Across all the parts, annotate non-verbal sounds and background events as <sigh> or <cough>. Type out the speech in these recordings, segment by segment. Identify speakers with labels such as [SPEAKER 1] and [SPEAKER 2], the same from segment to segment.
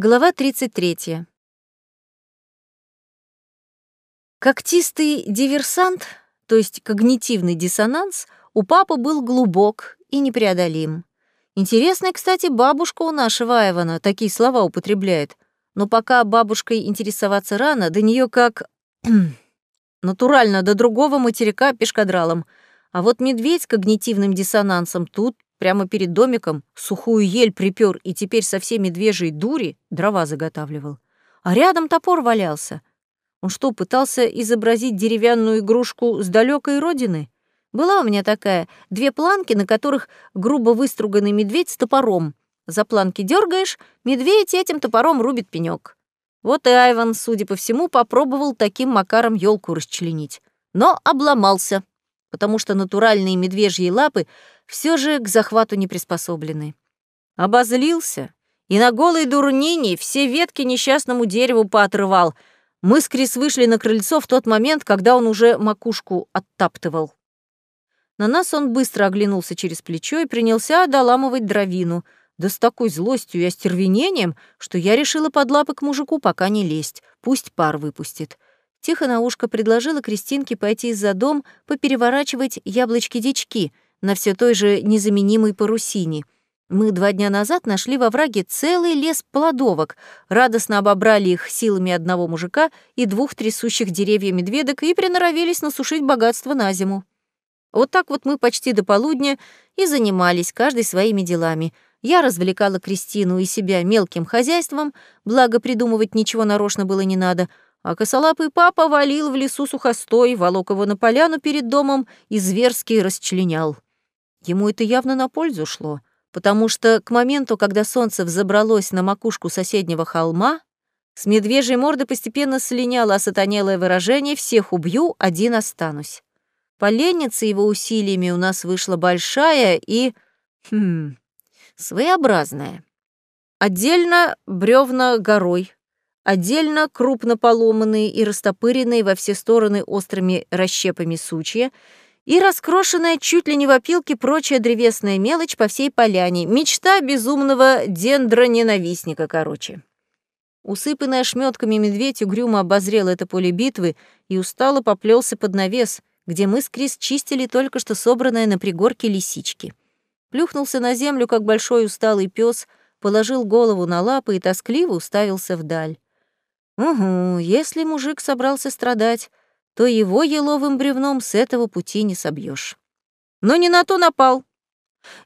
[SPEAKER 1] Глава 33. Когтистый диверсант, то есть когнитивный диссонанс, у папы был глубок и непреодолим. Интересная, кстати, бабушка у нашего Айвана такие слова употребляет. Но пока бабушкой интересоваться рано, до нее как... <clears throat> натурально до другого материка пешкадралом. А вот медведь с когнитивным диссонансом тут Прямо перед домиком сухую ель припер и теперь со всей медвежьей дури дрова заготавливал. А рядом топор валялся. Он что, пытался изобразить деревянную игрушку с далекой родины? Была у меня такая, две планки, на которых грубо выструганный медведь с топором. За планки дергаешь, медведь этим топором рубит пенек. Вот и Айван, судя по всему, попробовал таким макаром елку расчленить. Но обломался, потому что натуральные медвежьи лапы все же к захвату не приспособлены. Обозлился и на голой дурнине все ветки несчастному дереву поотрывал. Мы с Крис вышли на крыльцо в тот момент, когда он уже макушку оттаптывал. На нас он быстро оглянулся через плечо и принялся доламывать дровину, да с такой злостью и остервенением, что я решила под лапы к мужику пока не лезть, пусть пар выпустит. Тихо на ушко предложила Кристинке пойти за дом попереворачивать яблочки-дички — на все той же незаменимой парусине. Мы два дня назад нашли во враге целый лес плодовок, радостно обобрали их силами одного мужика и двух трясущих деревьев медведок и приноровились насушить богатство на зиму. Вот так вот мы почти до полудня и занимались каждый своими делами. Я развлекала Кристину и себя мелким хозяйством, благо придумывать ничего нарочно было не надо, а косолапый папа валил в лесу сухостой, волок его на поляну перед домом и зверски расчленял. Ему это явно на пользу шло, потому что к моменту, когда солнце взобралось на макушку соседнего холма, с медвежьей морды постепенно слиняло осатанелое выражение «всех убью, один останусь». Поленница его усилиями у нас вышла большая и... Хм, своеобразная. Отдельно бревна горой, отдельно крупно поломанные и растопыренные во все стороны острыми расщепами сучья — и раскрошенная чуть ли не в опилке прочая древесная мелочь по всей поляне. Мечта безумного дендроненавистника, короче. Усыпанный ошметками медведь угрюмо обозрел это поле битвы и устало поплелся под навес, где мы с Крис чистили только что собранное на пригорке лисички. Плюхнулся на землю, как большой усталый пес, положил голову на лапы и тоскливо уставился вдаль. Угу, если мужик собрался страдать, то его еловым бревном с этого пути не собьешь. Но не на то напал.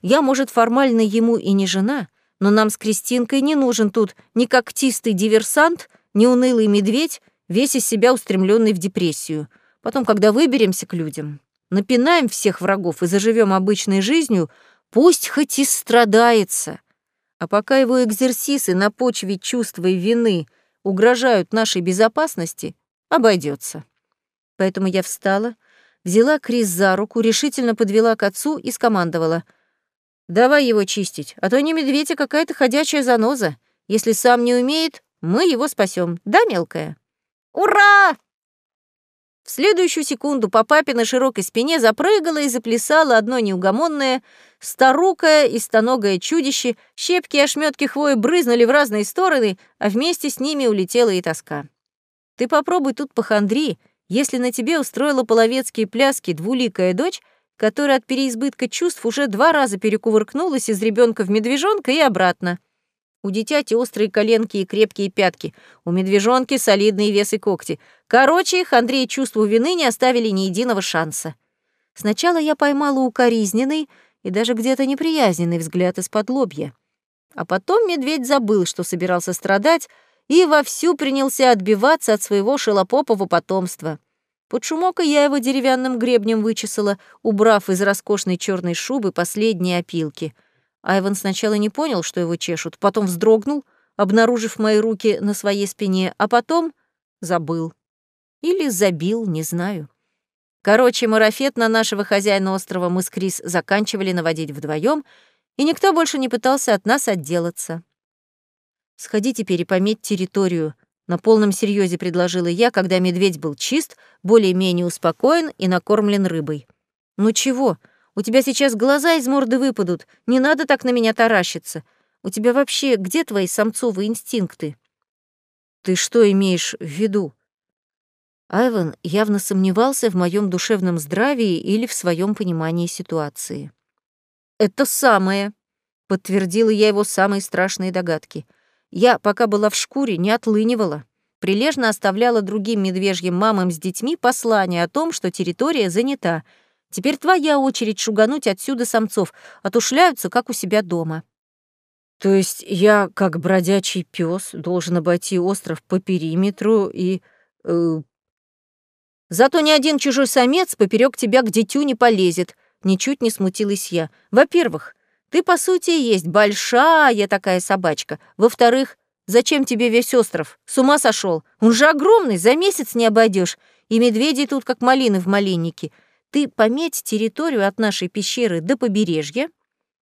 [SPEAKER 1] Я, может, формально ему и не жена, но нам с Кристинкой не нужен тут ни когтистый диверсант, ни унылый медведь, весь из себя устремленный в депрессию. Потом, когда выберемся к людям, напинаем всех врагов и заживем обычной жизнью, пусть хоть и страдается. А пока его экзерсисы на почве чувства и вины угрожают нашей безопасности, обойдется. Поэтому я встала, взяла Крис за руку, решительно подвела к отцу и скомандовала. «Давай его чистить, а то не медведь, а какая-то ходячая заноза. Если сам не умеет, мы его спасем, да, мелкая?» «Ура!» В следующую секунду по папиной широкой спине запрыгало и заплясало одно неугомонное, старукое и стоногое чудище, щепки и ошметки хвои брызнули в разные стороны, а вместе с ними улетела и тоска. Ты попробуй тут похандри, если на тебе устроила половецкие пляски двуликая дочь, которая от переизбытка чувств уже два раза перекувыркнулась из ребенка в медвежонка и обратно. У дитяти острые коленки и крепкие пятки, у медвежонки солидные вес и когти. Короче, их Андрей чувству вины не оставили ни единого шанса. Сначала я поймала укоризненный и даже где-то неприязненный взгляд из-под лобья. А потом медведь забыл, что собирался страдать, и вовсю принялся отбиваться от своего шелопопового потомства. Под шумок я его деревянным гребнем вычесала, убрав из роскошной черной шубы последние опилки. Айван сначала не понял, что его чешут, потом вздрогнул, обнаружив мои руки на своей спине, а потом забыл. Или забил, не знаю. Короче, марафет на нашего хозяина острова мы с Крис заканчивали наводить вдвоем, и никто больше не пытался от нас отделаться. Сходи теперь и территорию. На полном серьезе предложила я, когда медведь был чист, более-менее успокоен и накормлен рыбой. Ну чего? У тебя сейчас глаза из морды выпадут. Не надо так на меня таращиться. У тебя вообще где твои самцовые инстинкты? Ты что имеешь в виду? Айван явно сомневался в моем душевном здравии или в своем понимании ситуации. «Это самое», — подтвердила я его самые страшные догадки. «Я, пока была в шкуре, не отлынивала. Прилежно оставляла другим медвежьим мамам с детьми послание о том, что территория занята. Теперь твоя очередь шугануть отсюда самцов, а то шляются, как у себя дома». То есть я, как бродячий пес, должен обойти остров по периметру и... Э... Зато ни один чужой самец поперек тебя к дитю не полезет, ничуть не смутилась я. Во-первых, ты, по сути, есть большая такая собачка. Во-вторых, зачем тебе весь остров? С ума сошел? Он же огромный, за месяц не обойдешь. И медведи тут как малины в малиннике. Ты пометь территорию от нашей пещеры до побережья,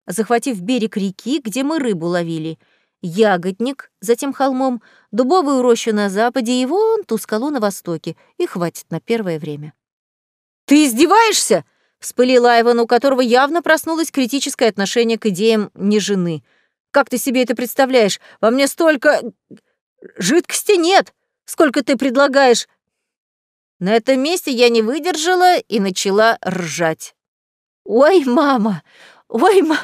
[SPEAKER 1] захватив берег реки, где мы рыбу ловили, ягодник, затем холмом, дубовую рощу на западе и вон ту скалу на востоке, и хватит на первое время. «Ты издеваешься?» — вспылил Айван, у которого явно проснулось критическое отношение к идеям не жены. «Как ты себе это представляешь? Во мне столько... жидкости нет! Сколько ты предлагаешь?» На этом месте я не выдержала и начала ржать. «Ой, мама! Ой, ма...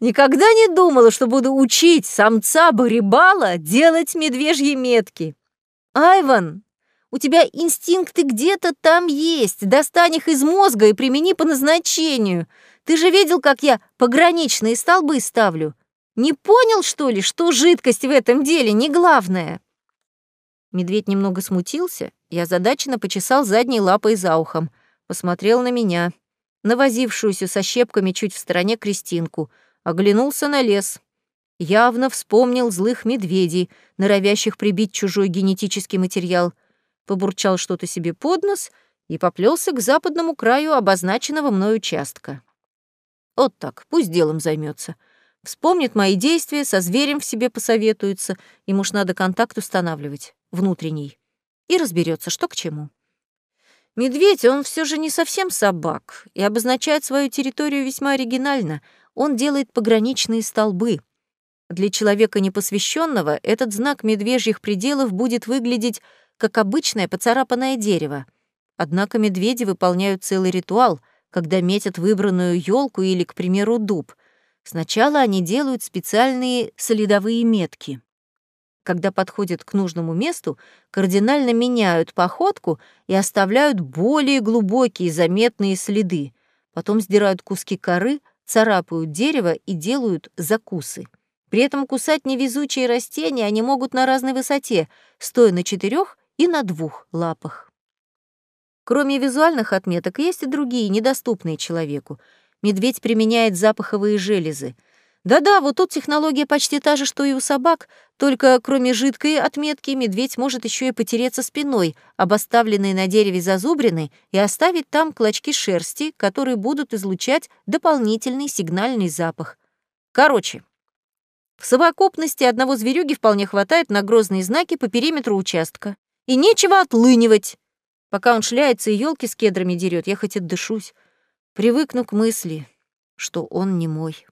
[SPEAKER 1] Никогда не думала, что буду учить самца барибала делать медвежьи метки. Айван, у тебя инстинкты где-то там есть. Достань их из мозга и примени по назначению. Ты же видел, как я пограничные столбы ставлю. Не понял, что ли, что жидкость в этом деле не главное? Медведь немного смутился и озадаченно почесал задней лапой за ухом. Посмотрел на меня навозившуюся со щепками чуть в стороне Кристинку, оглянулся на лес. Явно вспомнил злых медведей, норовящих прибить чужой генетический материал, побурчал что-то себе под нос и поплелся к западному краю обозначенного мной участка. Вот так, пусть делом займется. Вспомнит мои действия, со зверем в себе посоветуется, ему ж надо контакт устанавливать, внутренний, и разберется, что к чему. Медведь, он все же не совсем собак и обозначает свою территорию весьма оригинально. Он делает пограничные столбы. Для человека непосвященного этот знак медвежьих пределов будет выглядеть как обычное поцарапанное дерево. Однако медведи выполняют целый ритуал, когда метят выбранную елку или, к примеру, дуб. Сначала они делают специальные солидовые метки когда подходят к нужному месту, кардинально меняют походку и оставляют более глубокие заметные следы. Потом сдирают куски коры, царапают дерево и делают закусы. При этом кусать невезучие растения они могут на разной высоте, стоя на четырех и на двух лапах. Кроме визуальных отметок, есть и другие, недоступные человеку. Медведь применяет запаховые железы — да-да, вот тут технология почти та же, что и у собак, только кроме жидкой отметки медведь может еще и потереться спиной, об оставленной на дереве зазубрины, и оставить там клочки шерсти, которые будут излучать дополнительный сигнальный запах. Короче, в совокупности одного зверюги вполне хватает на грозные знаки по периметру участка. И нечего отлынивать. Пока он шляется и елки с кедрами дерет, я хоть отдышусь. Привыкну к мысли, что он не мой.